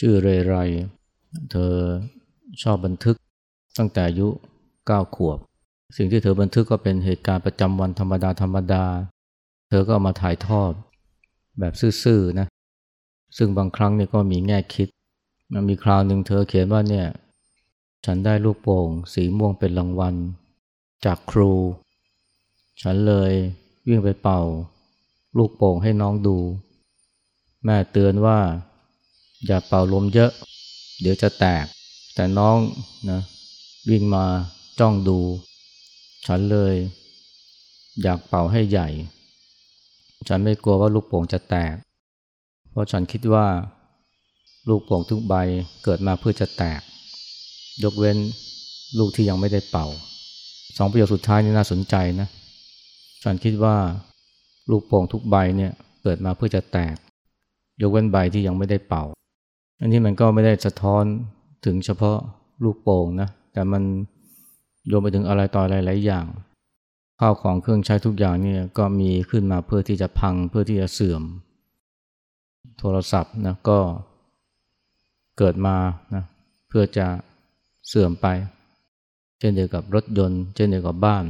ชื่อเรไร เธอชอบบันทึกตั้งแต่อายุเก้าขวบ สิ่งที่เธอบันทึกก็เป็นเหตุการณ์ประจำวันธรรมดาธรรมดา เธอก็มาถ่ายทอดแบบซื่อๆนะ ซึ่งบางครั้งเนี่ยก็มีแง่คิด มันมีคราวหนึ่งเธอเขียนว่าเนี่ย ฉันได้ลูกโป่ง สีม่วงเป็นรางวัล จากครู ฉันเลยวิ่งไปเป่า ลูกโป่งให้น้องดู แม่เตือนว่า อย่าเป่าลมเยอะ เดี๋ยวจะแตก แต่น้องนะวิ่งมาจ้องดู ฉันเลย อยากเป่าให้ใหญ่ ฉันไม่กลัวว่าลูกโป่งจะแตก เพราะฉันคิดว่า ลูกโป่งทุกใบเกิดมาเพื่อจะแตก ยกเว้นลูกที่ยังไม่ได้เป่า สองประโยคสุดท้ายนี่น่าสนใจนะ ฉันคิดว่า ลูกโป่งทุกใบเนี่ยเกิดมาเพื่อจะแตก ยกเว้นใบที่ยังไม่ได้เป่า อันนี้มันก็ไม่ได้สะท้อนถึงเฉพาะลูกโป่งนะ แต่มันโยงไปถึงอะไรต่ออะไรหลายอย่าง ข้าวของเครื่องใช้ทุกอย่างเนี่ยก็มีขึ้นมาเพื่อที่จะพังเพื่อที่จะเสื่อม โทรศัพท์นะก็เกิดมานะเพื่อจะเสื่อมไป เช่นเดียวกับรถยนต์ เช่นเดียวกับบ้าน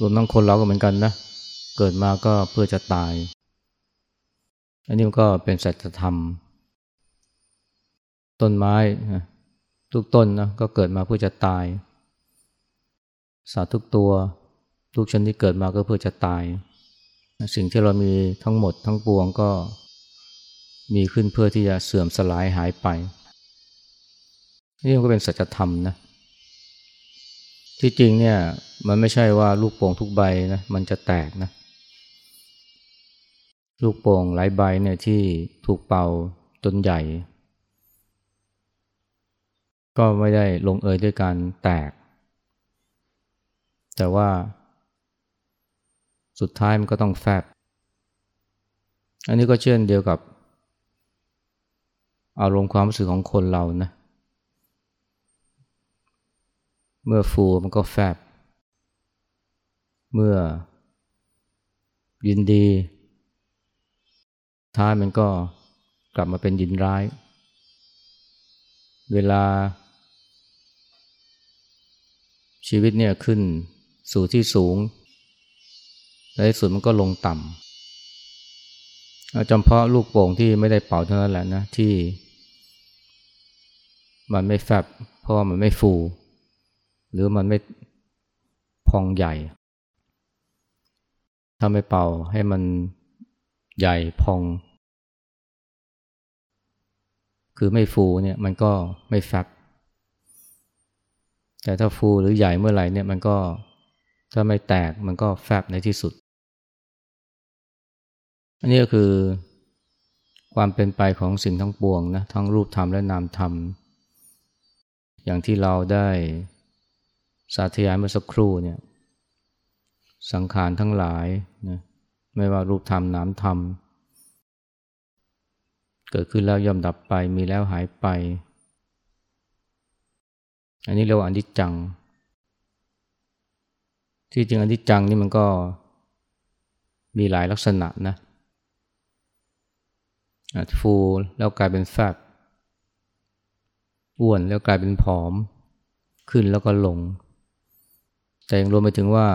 รวมทั้งคนเราก็เหมือนกันนะ เกิดมาก็เพื่อจะตาย อันนี้ก็เป็นสัจธรรม ต้นไม้ทุกต้นนะก็เกิดมาเพื่อจะตาย สัตว์ทุกตัว ทุกชนิดเกิดมาก็เพื่อจะตาย สิ่งที่เรามีทั้งหมดทั้งปวงก็มีขึ้นเพื่อที่จะเสื่อมสลายหายไป นี่มันก็เป็นสัจธรรมนะที่จริงเนี่ยมันไม่ใช่ว่าลูกโป่งทุกใบนะมันจะแตกนะลูกโป่งหลายใบเนี่ยที่ถูกเป่าจนใหญ่ ก็ไม่ได้ลงเอยด้วยการแตก แต่ว่า สุดท้ายมันก็ต้องแฟบ อันนี้ก็เช่นเดียวกับ อารมณ์ความรู้สึกของคนเรานะ เมื่อฟูมันก็แฟบ เมื่อยินดี ท้ายมันก็กลับมาเป็นยินร้าย เวลา ชีวิตเนี่ยขึ้นสู่ที่สูงในที่สุดมันก็ลงต่ำจำเพาะลูกโป่งที่ไม่ได้เป่าเท่านั้นแหละนะที่ มันไม่แฟบเพราะมันไม่ฟู หรือมันไม่พองใหญ่ ถ้าไม่เป่าให้มันใหญ่พอง คือไม่ฟูเนี่ยมันก็ไม่แฟบ แต่ถ้าฟูหรือใหญ่เมื่อไหร่เนี่ยมันก็ถ้าไม่แตกมันก็แฟบในที่สุด อันนี้ก็คือความเป็นไปของสิ่งทั้งปวงนะทั้งรูปธรรมและนามธรรม อย่างที่เราได้สาธยายเมื่อสักครู่เนี่ยสังขารทั้งหลายนะไม่ว่ารูปธรรมนามธรรม เกิดขึ้นแล้วย่อมดับไปมีแล้วหายไป อันนี้เรียกว่าอนิจจัง ที่จริงอนิจจังนี่มันก็มีหลายลักษณะนะฟูแล้วกลายเป็นแฟบอ้วนแล้วกลายเป็นผอม ขึ้นแล้วก็ลง แต่ยังรวมไปถึงว่า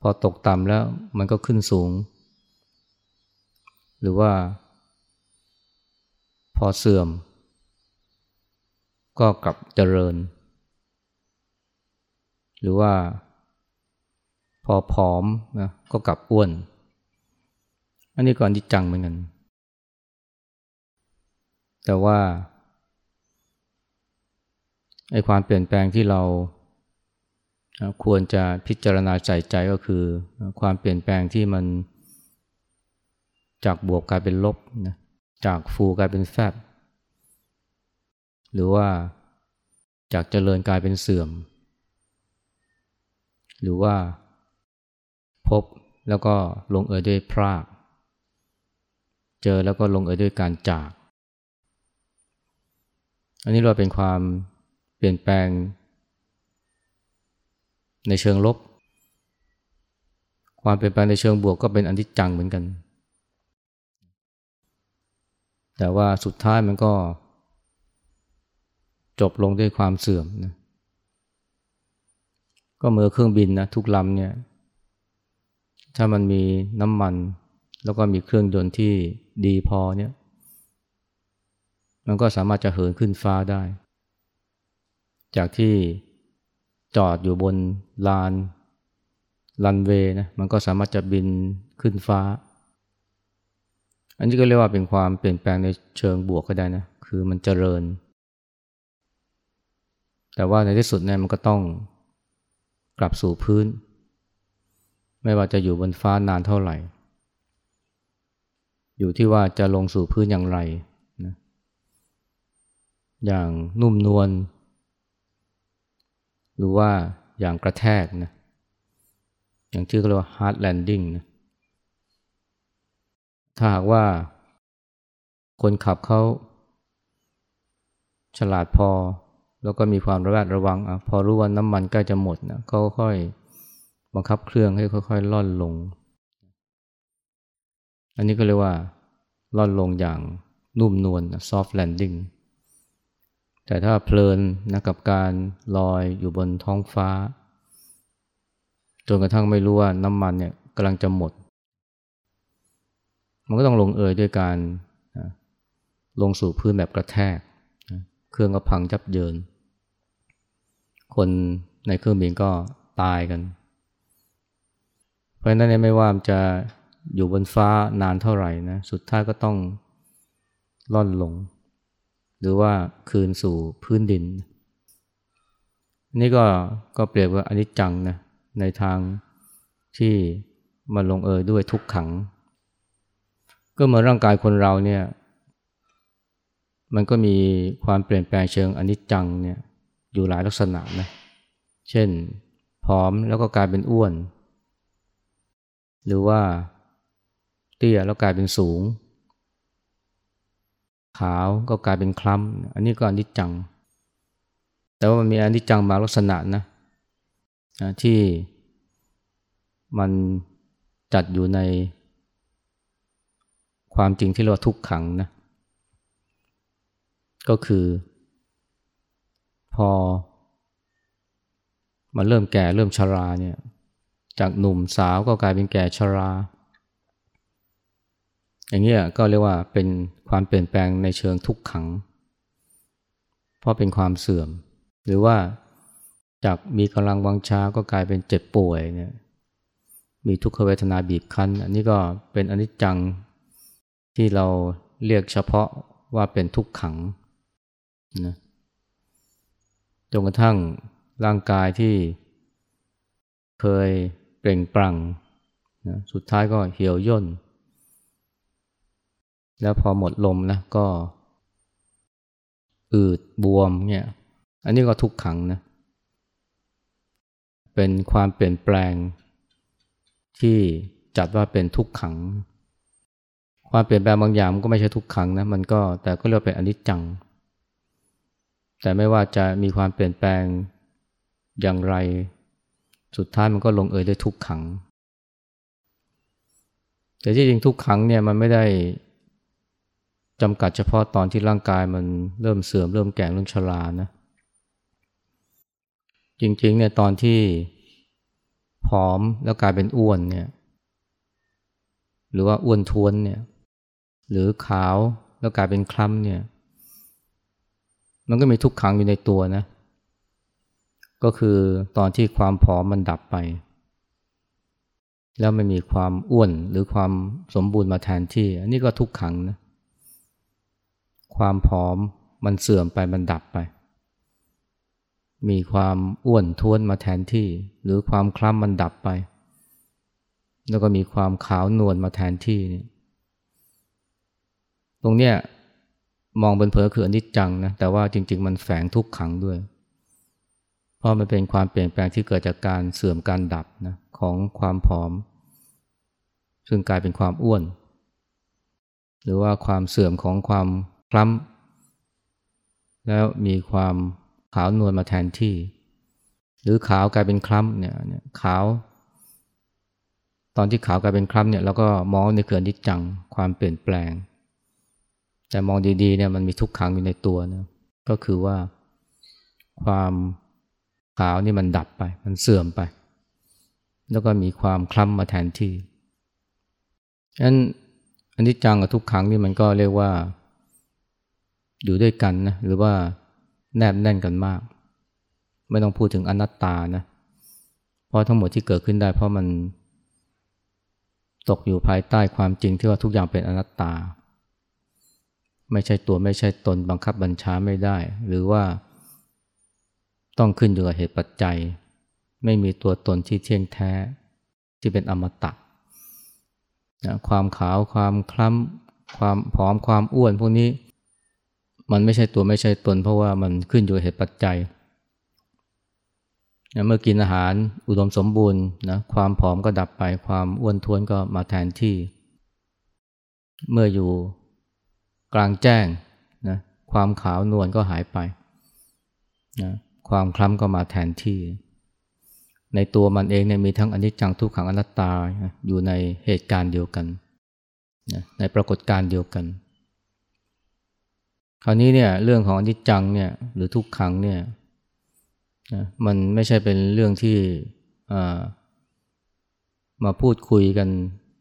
พอตกต่ำแล้วมันก็ขึ้นสูง หรือว่า พอเสื่อม ก็กลับเจริญ หรือว่า พอผอมนะก็กลับอ้วน อันนี้ก่อนที่จังเหมือนกัน แต่ว่าไอ้ความเปลี่ยนแปลงที่เราควรจะพิจารณาใจใจก็คือ ความเปลี่ยนแปลงที่มันจากบวกกลายเป็นลบนะจากฟูกลายเป็นแฟบหรือว่าจากเจริญกลายเป็นเสื่อม หรือว่าพบแล้วก็ลงเอยด้วยพราก เจอแล้วก็ลงเอยด้วยการจาก อันนี้เราเป็นความเปลี่ยนแปลง ในเชิงลบ ความเปลี่ยนแปลงในเชิงบวกก็เป็นอันิจจังเหมือนกัน แต่ว่าสุดท้ายมันก็จบลงด้วยความเสื่อมนะ ก็เมื่อเครื่องบินนะทุกลำเนี่ย ถ้ามันมีน้ำมัน แล้วก็มีเครื่องยนต์ที่ดีพอเนี่ย มันก็สามารถจะเหินขึ้นฟ้าได้ จากที่จอดอยู่บนลานลันเวย์นะมันก็สามารถจะบินขึ้นฟ้า อันนี้ก็เรียกว่าเป็นความเปลี่ยนแปลงในเชิงบวกก็ได้นะ คือมันเจริญ แต่ว่าในที่สุดเนี่ยมันก็ต้อง กลับสู่พื้น ไม่ว่าจะอยู่บนฟ้านานเท่าไหร่ อยู่ที่ว่าจะลงสู่พื้นอย่างไรนะอย่างนุ่มนวลหรือว่าอย่างกระแทกนะอย่างที่เรียกว่า hard landing นะถ้าหากว่าคนขับเขาฉลาดพอ แล้วก็มีความระแวดระวังอพอรู้ว่าน้ำมันใกล้จะหมดนะเขาค่อยบังคับเครื่องให้ค่อยๆล่อนลง อันนี้ก็เรียกว่าล่อนลงอย่างนุ่มนวล soft landing แต่ถ้าเพลินนะกับการลอยอยู่บนท้องฟ้า จนกระทั่งไม่รู้ว่าน้ำมันเนี่ยกำลังจะหมด มันก็ต้องลงเอยด้วยการลงสู่พื้นแบบกระแทก เครื่องก็พังจับเยิน คนในเครื่องบินก็ตายกัน เพราะฉะนั้นไม่ว่าจะอยู่บนฟ้านานเท่าไหร่นะสุดท้ายก็ต้องล่อนลง หรือว่าคืนสู่พื้นดิน นี่ก็ก็เปรียบว่าอนิจจังนะในทางที่มาลงเอยด้วยทุกขัง ก็เหมือนร่างกายคนเราเนี่ย มันก็มีความเปลี่ยนแปลงเชิงอนิจจังเนี่ย อยู่หลายลักษณะนะ เช่นผอมแล้วก็กลายเป็นอ้วน หรือว่าเตี้ยแล้วกลายเป็นสูง ขาวก็กลายเป็นคล้ำอันนี้ก็อนิจจัง แต่ว่ามันมีอนิจจังบางลักษณะนะที่มันจัดอยู่ในความจริงที่เรียกว่าทุกขังนะ ก็คือ พอ มันเริ่มแก่เริ่มชราเนี่ย จากหนุ่มสาวก็กลายเป็นแก่ชรา อย่างนี้ยก็เรียกว่าเป็นความเปลี่ยนแปลงในเชิงทุกขัง เพราะเป็นความเสื่อม หรือว่าจากมีกำลังวังชาก็กลายเป็นเจ็บป่วยเนี่ย มีทุกขเวทนาบีบคั้น อันนี้ก็เป็นอนิจจังที่เราเรียกเฉพาะว่าเป็นทุกขังนะ จนกระทั่งร่างกายที่เคยเปล่งปลั่งนะสุดท้ายก็เหี่ยวย่น แล้วพอหมดลมนะก็ อืดบวมเนี่ย อันนี้ก็ทุกขังนะ เป็นความเปลี่ยนแปลง ที่จัดว่าเป็นทุกขัง ความเปลี่ยนแปลงบางอย่างมันก็ไม่ใช่ทุกขังนะ มันก็แต่ก็เรียกเป็นอนิจจัง แต่ไม่ว่าจะมีความเปลี่ยนแปลงอย่างไร สุดท้ายมันก็ลงเอยด้วยทุกขัง แต่ที่จริงทุกขังเนี่ยมันไม่ได้จำกัดเฉพาะตอนที่ร่างกายมันเริ่มเสื่อมเริ่มแก่เริ่มชรานะจริงๆเนี่ยตอนที่ผอมแล้วกลายเป็นอ้วนเนี่ยหรือว่าอ้วนท้วนเนี่ยหรือขาวแล้วกลายเป็นคล้ำเนี่ย มันก็มีทุกขังอยู่ในตัวนะ ก็คือตอนที่ความผอมมันดับไป แล้วไม่มีความอ้วนหรือความสมบูรณ์มาแทนที่ อันนี้ก็ทุกขังนะ ความผอมมันเสื่อมไปมันดับไป มีความอ้วนท้วนมาแทนที่ หรือความคล้ำมันดับไป แล้วก็มีความขาวนวลมาแทนที่นี่ตรงเนี้ย มองเป็นเผอคืออนิจจังนะแต่ว่าจริง ๆ มันแฝงทุกขังด้วย เพราะมันเป็นความเปลี่ยนแปลงที่เกิดจากการเสื่อมการดับนะของความผอม ซึ่งกลายเป็นความอ้วน หรือว่าความเสื่อมของความคล้ำแล้วมีความขาวนวลมาแทนที่ หรือขาวกลายเป็นคล้ำเนี่ยขาว ตอนที่ขาวกลายเป็นคล้ำเนี่ยเราก็มองในเกิดนิจจังความเปลี่ยนแปลง แต่มองดีๆเนี่ยมันมีทุกขังอยู่ในตัวนะก็คือว่าความขาวนี่มันดับไป มันเสื่อมไป แล้วก็มีความคล้ำมาแทนที่ฉะนั้นอันนี้จังกับทุกขังนี่มันก็เรียกว่า อยู่ด้วยกันนะหรือว่าแนบแน่นกันมาก ไม่ต้องพูดถึงอนัตตานะเพราะทั้งหมดที่เกิดขึ้นได้ เพราะมันตกอยู่ภายใต้ความจริงที่ว่าทุกอย่างเป็นอนัตตา ไม่ใช่ตัวไม่ใช่ตนบังคับบัญชาไม่ได้ หรือว่า ต้องขึ้นอยู่กับเหตุปัจจัย ไม่มีตัวตนที่เที่ยงแท้ ที่เป็นอมตะนะความขาวความคล้ำความผอมความอ้วนพวกนี้ มันไม่ใช่ตัวไม่ใช่ตน เพราะว่ามันขึ้นอยู่กับเหตุปัจจัยเมื่อกินอาหารอุดมสมบูรณ์นะความผอมก็ดับไปความอ้วนท้วนก็มาแทนที่ เมื่ออยู่ กลางแจ้งนะความขาวนวลก็หายไปนะความคล้ำก็มาแทนที่ ในตัวมันเองเนี่ยมีทั้งอนิจจังทุกขังอนัตตาอยู่ในเหตุการณ์เดียวกันนะในปรากฏการณ์เดียวกัน คราวนี้เนี่ยเรื่องของอนิจจังเนี่ยหรือทุกขังเนี่ยนะมันไม่ใช่เป็นเรื่องที่มาพูดคุยกัน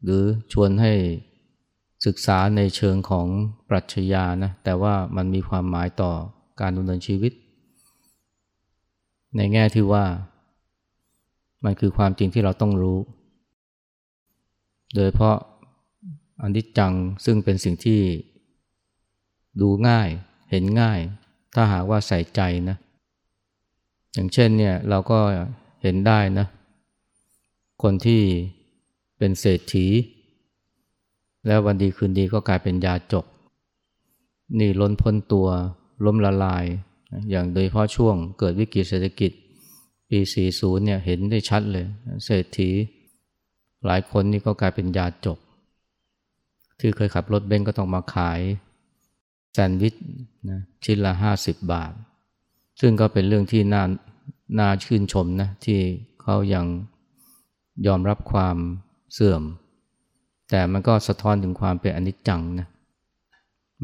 หรือชวนให้ ศึกษาในเชิงของปรัชญานะแต่ว่ามันมีความหมายต่อการดำเนินชีวิต ในแง่ที่ว่า มันคือความจริงที่เราต้องรู้ โดยเพราะอันนี้จังซึ่งเป็นสิ่งที่ดูง่ายเห็นง่าย ถ้าหากว่าใส่ใจนะอย่างเช่นเนี่ยเราก็เห็นได้นะ คนที่เป็นเศรษฐี แล้ววันดีคืนดีก็กลายเป็นยาจก นี่ล้นพ้นตัวล้มละลาย อย่างโดยเฉพาะช่วงเกิดวิกฤตเศรษฐกิจ ปี 40 เนี่ยเห็นได้ชัดเลย เศรษฐี หลายคนนี่ก็กลายเป็นยาจก ที่เคยขับรถเบนซ์ก็ต้องมาขายแซนด์วิชนะชิ้นละ 50 บาท ซึ่งก็เป็นเรื่องที่น่าน่าชื่นชมนะที่เขายังยอมรับความเสื่อม แต่มันก็สะท้อนถึงความเป็นอนิจจังนะ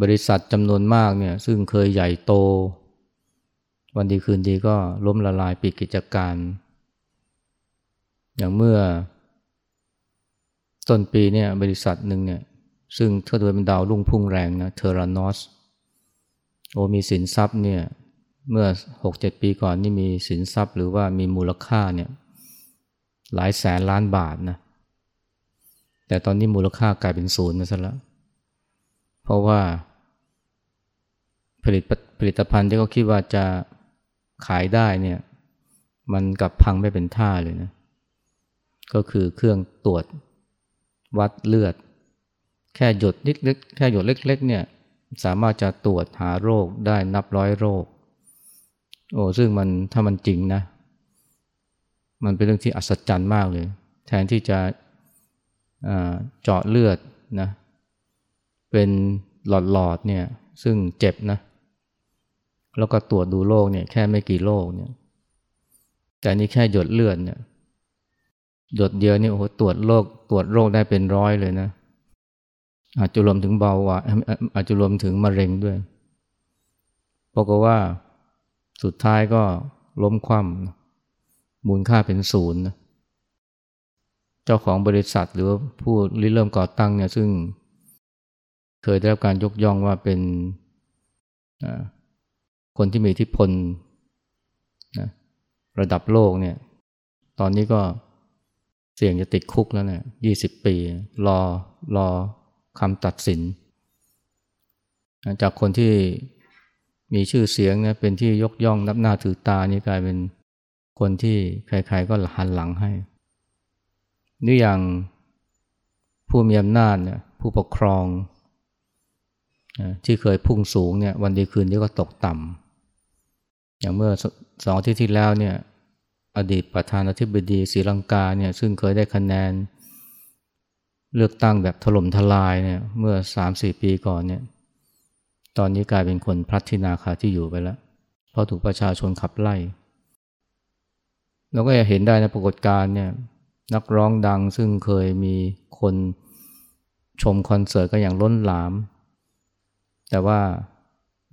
บริษัทจำนวนมากเนี่ยซึ่งเคยใหญ่โต วันดีคืนดีก็ล้มละลายปิดกิจการ อย่างเมื่อต้นปีเนี่ยบริษัทหนึ่งเนี่ยซึ่งเธอโดยเป็นดาวรุ่งพุ่งแรงนะเทอรานอสโอมีสินทรัพย์เนี่ยเมื่อหกเจ็ดปีก่อนนี่มีสินทรัพย์หรือว่ามีมูลค่าเนี่ยหลายแสนล้านบาทนะ แต่ตอนนี้มูลค่ากลายเป็นศูนย์นะซะแล้วเพราะว่า ผลิตผลิตภัณฑ์ที่เขาคิดว่าจะขายได้เนี่ย มันกลับพังไม่เป็นท่าเลยนะ ก็คือเครื่องตรวจวัดเลือด แค่หยดเล็กๆแค่หยดเล็กๆ เนี่ย สามารถจะตรวจหาโรคได้นับร้อยโรค โอ้ซึ่งมันถ้ามันจริงนะ มันเป็นเรื่องที่อัศจรรย์มากเลย แทนที่จะ เจาะเลือดนะเป็นหลอดๆเนี่ยซึ่งเจ็บนะ แล้วก็ตรวจดูโรคเนี่ยแค่ไม่กี่โรคเนี่ยแต่นี่แค่หยดเลือดเนี่ยหยดเดียวนี่โอ้โหตรวจโรคตรวจโรคได้เป็นร้อยเลยนะ อาจจะรวมถึงเบาหวานอาจจะรวมถึงมะเร็งด้วยบอกว่าสุดท้ายก็ล้มคว่ำมูลค่าเป็นศูนย์ เจ้าของบริษัทหรือผู้ริเริ่มก่อตั้งเนี่ยซึ่งเคยได้รับการยกย่องว่าเป็นคนที่มีอิทธิพลนะระดับโลกเนี่ย ตอนนี้ก็เสี่ยงจะติดคุกแล้วเนี่ยยี่สิบปี รอรอคำตัดสิน จากคนที่มีชื่อเสียงนะเป็นที่ยกย่องนับหน้าถือตานี่กลายเป็นคนที่ใครๆก็หันหลังให้ นี่อย่างผู้มีอำนาจเนี่ยผู้ปกครองที่เคยพุ่งสูงเนี่ยวันดีคืนนี้ก็ตกต่ำอย่างเมื่อสองที่ที่แล้วเนี่ยอดีตประธานาธิบดีศรีลังกาเนี่ยซึ่งเคยได้คะแนน เลือกตั้งแบบถล่มทลายเนี่ยเมื่อสามสี่ปีก่อนเนี่ยตอนนี้กลายเป็นคนพลัดทินาคาที่อยู่ไปแล้ว เพราะถูกประชาชนขับไล่ เราก็จะเห็นได้ในปรากฏการณ์เนี่ย นักร้องดังซึ่งเคยมีคนชมคอนเสิร์ตก็อย่างล้นหลาม แต่ว่า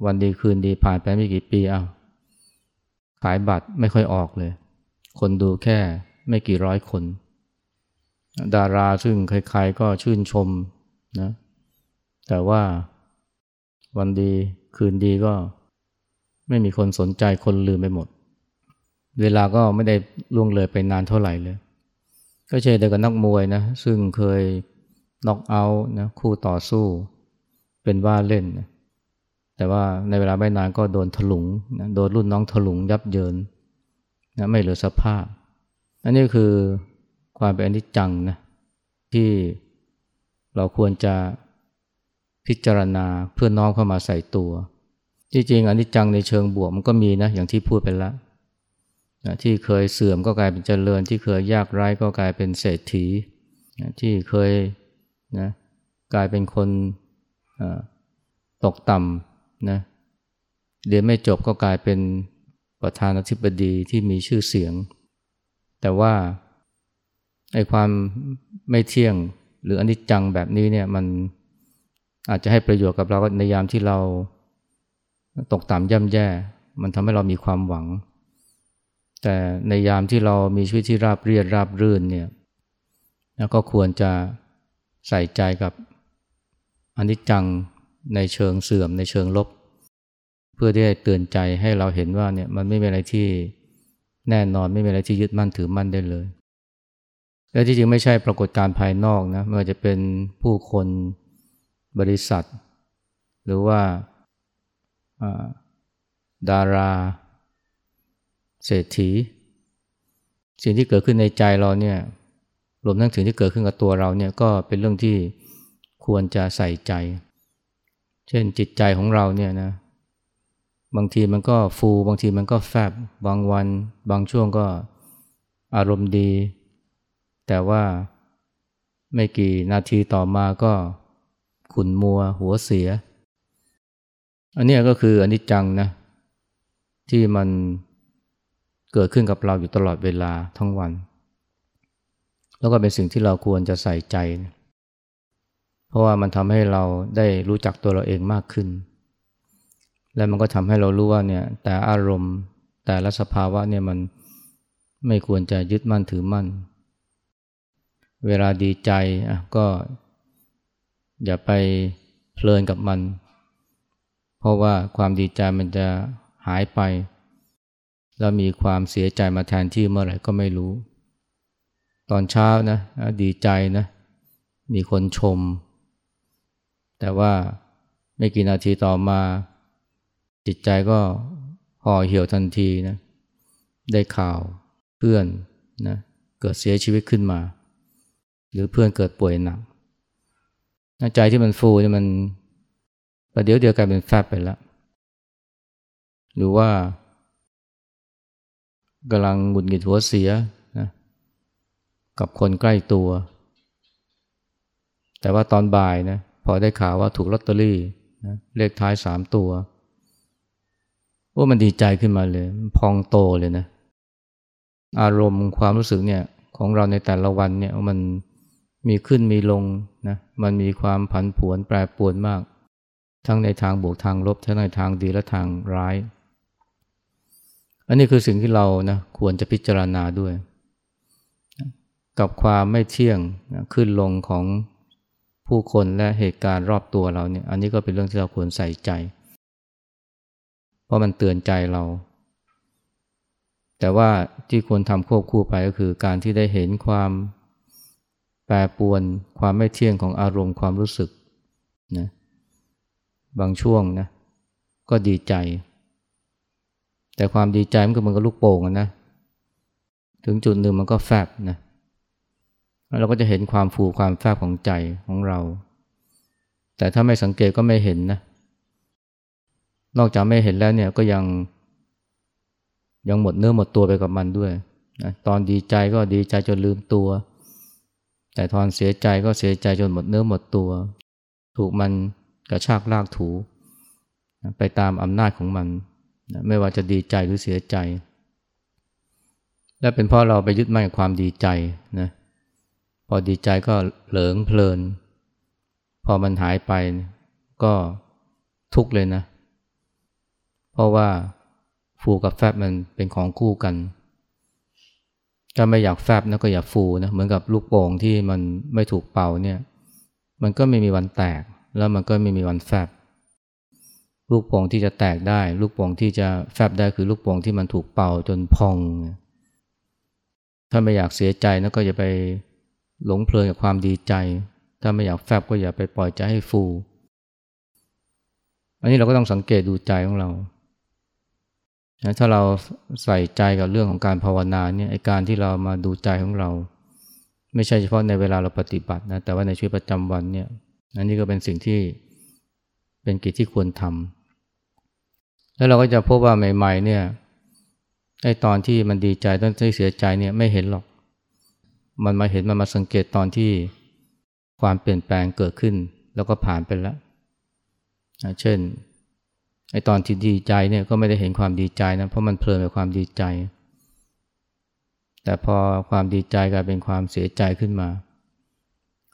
วันดีคืนดีผ่านไปไม่กี่ปีอ้าวขายบัตรไม่ค่อยออกเลย คนดูแค่ไม่กี่ร้อยคน ดาราซึ่งใครๆก็ชื่นชมนะแต่ว่าวันดีคืนดีก็ไม่มีคนสนใจคนลืมไปหมด เวลาก็ไม่ได้ล่วงเลยไปนานเท่าไหร่เลย ก็เช่นเดียวกับนักมวยนะซึ่งเคยน็อกเอาท์นะคู่ต่อสู้เป็นว่าเล่นนะแต่ว่าในเวลาไม่นานก็โดนถลุงนะโดนรุ่นน้องถลุงยับเยินนะไม่เหลือสภาพ อันนี้คือความเป็นอนิจจังนะที่เราควรจะพิจารณาเพื่อน้อมเข้ามาใส่ตัวจริงๆอนิจจังในเชิงบวกมันก็มีนะอย่างที่พูดไปแล้วนะ ที่เคยเสื่อมก็กลายเป็นเจริญ ที่เคยยากไร้ก็กลายเป็นเศรษฐีนะที่เคยนะกลายเป็นคนตกต่ำนะเรียนไม่จบก็กลายเป็นประธานาธิบดีที่มีชื่อเสียง แต่ว่าไอ้ความไม่เที่ยงหรืออนิจจังแบบนี้เนี่ยมันอาจจะให้ประโยชน์กับเราในยามที่เราตกต่ำย่ำแย่ มันทำให้เรามีความหวัง แต่ในยามที่เรามีชีวิตที่ราบเรียบราบรื่นเนี่ยก็ควรจะใส่ใจกับอนิจจังในเชิงเสื่อมในเชิงลบ เพื่อที่จะเตือนใจให้เราเห็นว่าเนี่ยมันไม่มีอะไรที่แน่นอนไม่มีอะไรที่ยึดมั่นถือมั่นได้เลย และที่จริงไม่ใช่ปรากฏการภายนอกนะไม่ว่าจะเป็นผู้คนบริษัท หรือว่าดารา เศรษฐี สิ่งที่เกิดขึ้นในใจเราเนี่ยรวมทั้งสิ่งที่เกิดขึ้นกับตัวเราเนี่ยก็เป็นเรื่องที่ควรจะใส่ใจ เช่นจิตใจของเราเนี่ยนะบางทีมันก็ฟู บางทีมันก็แฟบบางวัน บางช่วงก็อารมณ์ดี แต่ว่าไม่กี่นาทีต่อมาก็ขุนมัวหัวเสีย อันนี้ก็คืออนิจจังนะที่มัน เกิดขึ้นกับเราอยู่ตลอดเวลาทั้งวัน แล้วก็เป็นสิ่งที่เราควรจะใส่ใจ เพราะว่ามันทำให้เราได้รู้จักตัวเราเองมากขึ้น และมันก็ทำให้เรารู้ว่าเนี่ยแต่อารมณ์แต่ละสภาวะเนี่ยมันไม่ควรจะยึดมั่นถือมั่น เวลาดีใจอะก็อย่าไปเพลินกับมัน เพราะว่าความดีใจมันจะหายไป แล้วมีความเสียใจมาแทนที่เมื่อไหร่ก็ไม่รู้ ตอนเช้านะดีใจนะ มีคนชม แต่ว่าไม่กี่นาทีต่อมา จิตใจก็ห่อเหี่ยวทันทีนะ ได้ข่าวเพื่อนนะเกิดเสียชีวิตขึ้นมา หรือเพื่อนเกิดป่วยหนักใจที่มันฟูเนี่ยมันประเดี๋ยวเดียวกลายเป็นแฟบไปแล้วหรือว่า กำลังหงุดหงิดหัวเสียนะกับคนใกล้ตัว แต่ว่าตอนบ่ายนะพอได้ข่าวว่าถูกลอตเตอรี่นะเลขท้ายสามตัวว่ามันดีใจขึ้นมาเลย พองโตเลยนะ อารมณ์ความรู้สึกเนี่ยของเราในแต่ละวันเนี่ยมันมีขึ้นมีลงนะมันมีความผันผวนแปรปรวนมาก ทั้งในทางบวกทางลบ ทั้งในทางดีและทางร้าย อันนี้คือสิ่งที่เรานะควรจะพิจารณาด้วย กับความไม่เที่ยงนะขึ้นลงของผู้คนและเหตุการณ์รอบตัวเราเนี่ย อันนี้ก็เป็นเรื่องที่เราควรใส่ใจ เพราะมันเตือนใจเรา แต่ว่าที่ควรทำควบคู่ไปก็คือการที่ได้เห็นความแปรปวนความไม่เที่ยงของอารมณ์ความรู้สึกนะบางช่วงนะก็ดีใจ แต่ความดีใจมันก็เหมือนกับลูกโป่งนะ ถึงจุดหนึ่งมันก็แฟบนะเราก็จะเห็นความฟูความแฟบของใจของเรา แต่ถ้าไม่สังเกตก็ไม่เห็นนะ นอกจากไม่เห็นแล้วเนี่ยก็ยัง ยังหมดเนื้อหมดตัวไปกับมันด้วยนะตอนดีใจก็ดีใจจนลืมตัว แต่ทอนเสียใจก็เสียใจจนหมดเนื้อหมดตัว ถูกมันกระชากลากถู ไปตามอำนาจของมัน ไม่ว่าจะดีใจหรือเสียใจ และเป็นเพราะเราไปยึดมั่นกับความดีใจนะพอดีใจก็เหลิงเพลิน พอมันหายไปก็ทุกข์เลยนะ เพราะว่าฟูกับแฟบมันเป็นของคู่กันถ้าไม่อยากแฟบนะก็อย่าฟูนะเหมือนกับลูกโป่งที่มันไม่ถูกเป่าเนี่ย มันก็ไม่มีวันแตก แล้วมันก็ไม่มีวันแฟบ ลูกโป่งที่จะแตกได้ ลูกโป่งที่จะแฟบได้คือลูกโป่งที่มันถูกเป่าจนพอง ถ้าไม่อยากเสียใจนะก็อย่าไปหลงเพลินกับความดีใจ ถ้าไม่อยากแฟบก็อย่าไปปล่อยใจให้ฟู อันนี้เราก็ต้องสังเกตดูใจของเราถ้าเราใส่ใจกับเรื่องของการภาวนาเนี่ยไอการที่เรามาดูใจของเรา ไม่ใช่เฉพาะในเวลาเราปฏิบัตินะแต่ว่าในชีวิตประจำวันเนี่ยอันนี้ก็เป็นสิ่งที่เป็นกิจที่ควรทำ แล้วเราก็จะพบว่าใหม่ ๆ เนี่ยไอตอนที่มันดีใจตอนที่เสียใจเนี่ยไม่เห็นหรอก มันมาเห็นมันมาสังเกตตอนที่ความเปลี่ยนแปลงเกิดขึ้น แล้วก็ผ่านไปแล้ว เช่นไอตอนที่ดีใจเนี่ยก็ไม่ได้เห็นความดีใจนะเพราะมันเพลินกับความดีใจ แต่พอความดีใจกลายเป็นความเสียใจขึ้นมา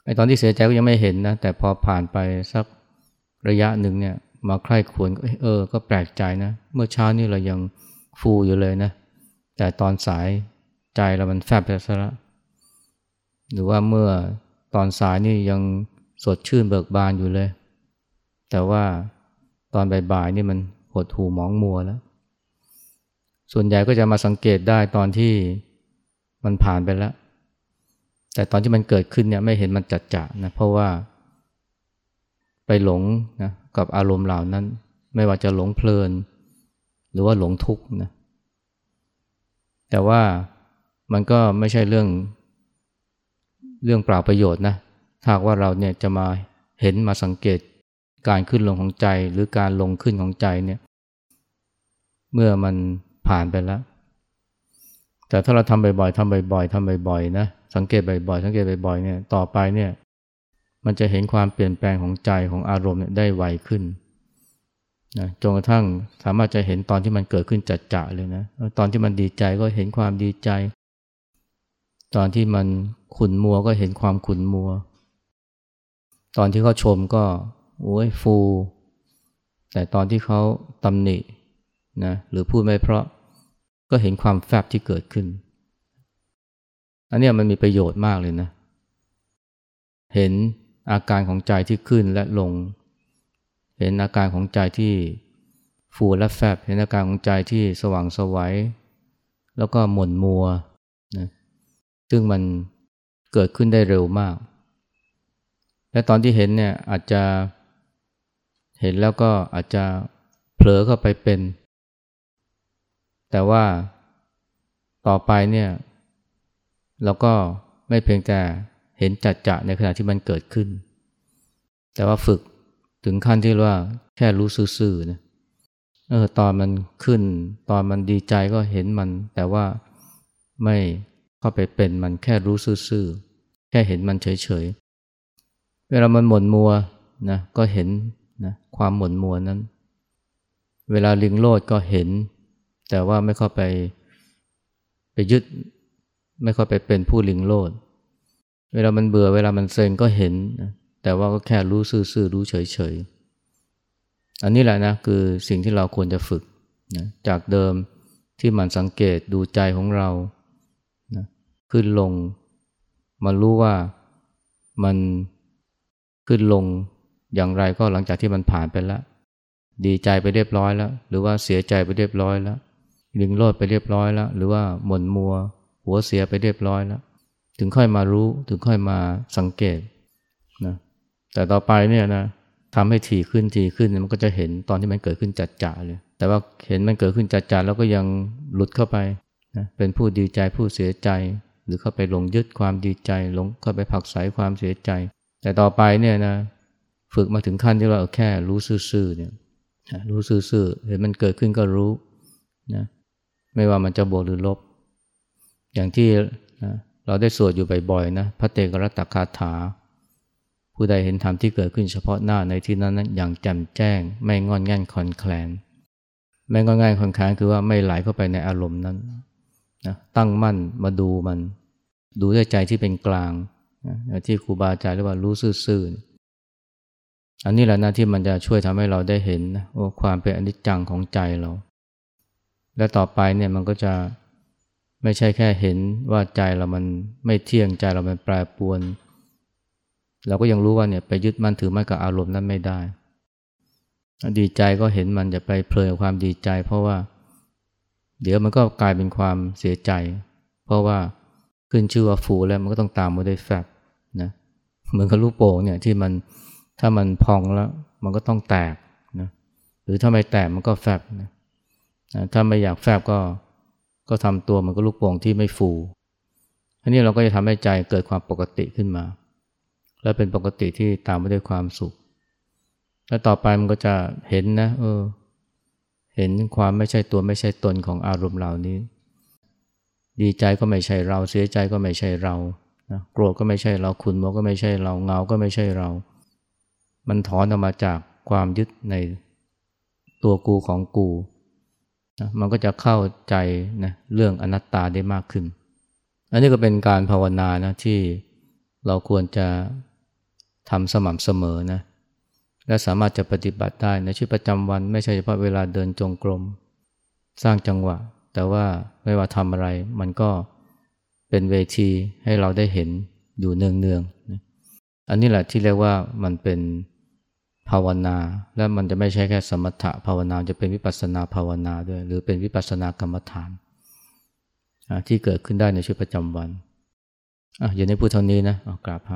ไอตอนที่เสียใจก็ยังไม่เห็นนะแต่พอผ่านไปสักระยะหนึ่งเนี่ย มาใคร่ควรเออ ก็แปลกใจนะ เมื่อเช้านี่เรายังฟูอยู่เลยนะ แต่ตอนสายใจเรามันแฟบไปซะละหรือว่าเมื่อตอนสายนี่ยังสดชื่นเบิกบานอยู่เลย แต่ว่าตอนบ่ายๆนี่มันหดหูมองมัวแล้ว ส่วนใหญ่ก็จะมาสังเกตได้ตอนที่มันผ่านไปแล้ว แต่ตอนที่มันเกิดขึ้นเนี่ยไม่เห็นมันจัดจ่านะเพราะว่า ไปหลงนะกับอารมณ์เหล่านั้น ไม่ว่าจะหลงเพลิน หรือว่าหลงทุกข์นะแต่ว่ามันก็ไม่ใช่เรื่องเรื่องเปล่าประโยชน์นะถ้าว่าเราเนี่ยจะมาเห็นมาสังเกตการขึ้นลงของใจหรือการลงขึ้นของใจเนี่ย เมื่อมันผ่านไปแล้ว แต่ถ้าเราทำบ่อยๆทำบ่อยๆทำบ่อยๆนะสังเกตบ่อยๆสังเกตบ่อยๆเนี่ยต่อไปเนี่ย มันจะเห็นความเปลี่ยนแปลงของใจของอารมณ์เนี่ยได้ไวขึ้นนะจนกระทั่งสามารถจะเห็นตอนที่มันเกิดขึ้นจัดจ่าเลยนะ ตอนที่มันดีใจก็เห็นความดีใจ ตอนที่มันขุนมัวก็เห็นความขุนมัว ตอนที่เขาชมก็โอ้ยฟู แต่ตอนที่เขาตำหนินะหรือพูดไม่เพราะก็เห็นความแฟบที่เกิดขึ้น อันนี้มันมีประโยชน์มากเลยนะ เห็น อาการของใจที่ขึ้นและลง เห็นอาการของใจที่ฟูและแฟบ เห็นอาการของใจที่สว่างสวัย แล้วก็หม่นมัวนะซึ่งมันเกิดขึ้นได้เร็วมาก และตอนที่เห็นเนี่ยอาจจะเห็นแล้วก็อาจจะเผลอเข้าไปเป็น แต่ว่าต่อไปเนี่ยเราก็ไม่เพียงแต่ เห็นจัดจะในขณะที่มันเกิดขึ้น แต่ว่าฝึกถึงขั้นที่ว่าแค่รู้ซื่อๆนะเออตอนมันขึ้น ตอนมันดีใจก็เห็นมัน แต่ว่าไม่เข้าไปเป็นมันแค่รู้ซื่อๆแค่เห็นมันเฉยๆเวลามันหม่นมัวนะก็เห็นนะความหม่นมัวนั้น เวลาลิงโลดก็เห็น แต่ว่าไม่เข้าไปไปยึด ไม่เข้าไปเป็นผู้ลิงโลด เวลามันเบื่อเวลามันเซ็งก็เห็นนะแต่ว่าก็แค่รู้ซื่อๆรู้เฉยๆ อันนี้แหละนะคือสิ่งที่เราควรจะฝึกนะจากเดิมที่มันสังเกตดูใจของเรานะขึ้นลงมารู้ว่ามันขึ้นลงอย่างไรก็หลังจากที่มันผ่านไปแล้ว ดีใจไปเรียบร้อยแล้ว หรือว่าเสียใจไปเรียบร้อยแล้วลิงโลดไปเรียบร้อยแล้ว หรือว่าหม่นมัว หัวเสียไปเรียบร้อยแล้ว ถึงค่อยมารู้ถึงค่อยมาสังเกตนะแต่ต่อไปเนี่ยนะทำให้ถี่ขึ้นถี่ขึ้นมันก็จะเห็นตอนที่มันเกิดขึ้นจัดจ่าเลย แต่ว่าเห็นมันเกิดขึ้นจัดจ่าแล้วก็ยังหลุดเข้าไปนะเป็นผู้ดีใจผู้เสียใจ หรือเข้าไปหลงยึดความดีใจหลงเข้าไปผักใสความเสียใจ แต่ต่อไปเนี่ยนะฝึกมาถึงขั้นที่เราแค่รู้ซื่อๆเนี่ยรู้ซื่อๆเห็นมันเกิดขึ้นก็รู้นะไม่ว่ามันจะบวกหรือลบ อย่างที่นะ เราได้สวดอยู่บ่อยๆนะพระเตกรัตคาถา ผู้ใดเห็นธรรมที่เกิดขึ้นเฉพาะหน้าในที่นั้นนั้นอย่างแจ่มแจ้ง ไม่งอนแง่นคอนแคลน ไม่งอนแง่นคอนแคลนคือว่าไม่ไหลเข้าไปในอารมณ์นั้นนะตั้งมั่นมาดูมัน ดูด้วยใจที่เป็นกลางนะที่ครูบาอาจารย์เรียกว่ารู้ซื่อๆอันนี้แหละนะที่มันจะช่วยทำให้เราได้เห็นนะว่าความเป็นอนิจจังของใจเรา และต่อไปเนี่ยมันก็จะ ไม่ใช่แค่เห็นว่าใจเรามันไม่เที่ยงใจเรามันแปรปรวน เราก็ยังรู้ว่าเนี่ยไปยึดมั่นถือมั่นกับอารมณ์นั้นไม่ได้ ดีใจก็เห็นมันจะไปเพลินความดีใจ เพราะว่า เดี๋ยวมันก็กลายเป็นความเสียใจ เพราะว่าขึ้นชื่อว่าฟูแล้วมันก็ต้องตามมาด้วยแฟบนะเหมือนกับลูกโป่งเนี่ยที่มันถ้ามันพองแล้ว มันก็ต้องแตกนะหรือถ้าไม่แตกมันก็แฟบนะถ้าไม่อยากแฟบก็ ก็ทำตัวมันก็ลูกโป่งที่ไม่ฟู อันนี้เราก็จะทำให้ใจเกิดความปกติขึ้นมา และเป็นปกติที่ตามมาด้วยความสุข แล้วต่อไปมันก็จะเห็นนะ เออ เห็นความไม่ใช่ตัวไม่ใช่ตนของอารมณ์เหล่านี้ ดีใจก็ไม่ใช่เราเสียใจก็ไม่ใช่เรานะโกรธก็ไม่ใช่เราขุนมัวก็ไม่ใช่เราเงาก็ไม่ใช่เรา มันถอนออกมาจากความยึดในตัวกูของกู มันก็จะเข้าใจนะเรื่องอนัตตาได้มากขึ้น อันนี้ก็เป็นการภาวนานะที่เราควรจะทำสม่ำเสมอนะและสามารถจะปฏิบัติได้ในชีวิตประจำวันไม่ใช่เฉพาะเวลาเดินจงกรม สร้างจังหวะ แต่ว่าไม่ว่าทำอะไรมันก็เป็นเวทีให้เราได้เห็นอยู่เนืองๆ อันนี้แหละที่เรียกว่ามันเป็น ภาวนา และมันจะไม่ใช่แค่สมถะภาวนาจะเป็นวิปัสนาภาวนาด้วย หรือเป็นวิปัสนากรรมฐาน ที่เกิดขึ้นได้ในชีวิตประจำวันอะอย่างนี้พูดเท่านี้นะกราบพระ